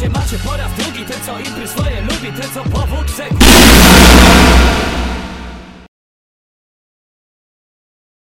się macie po raz drugi Ten co impry swoje lubi Ten co powód